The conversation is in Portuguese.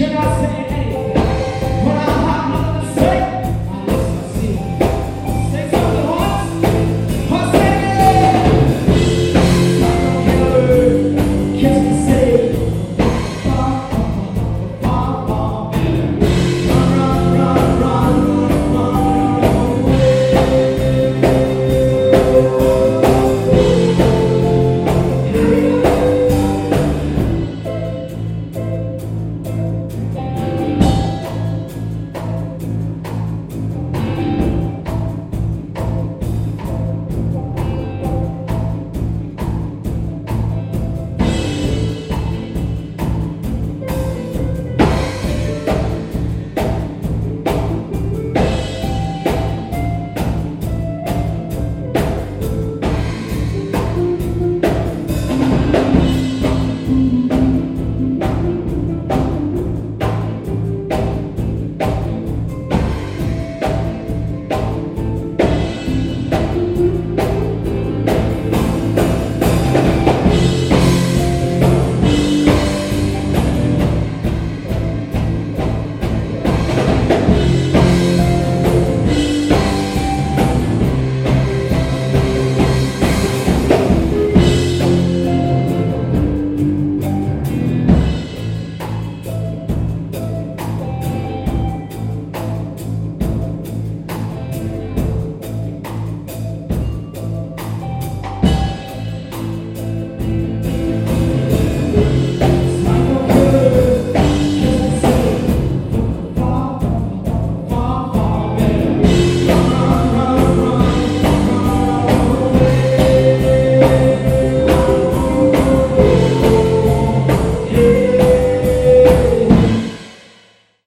Chega a ser